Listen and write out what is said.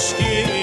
skin.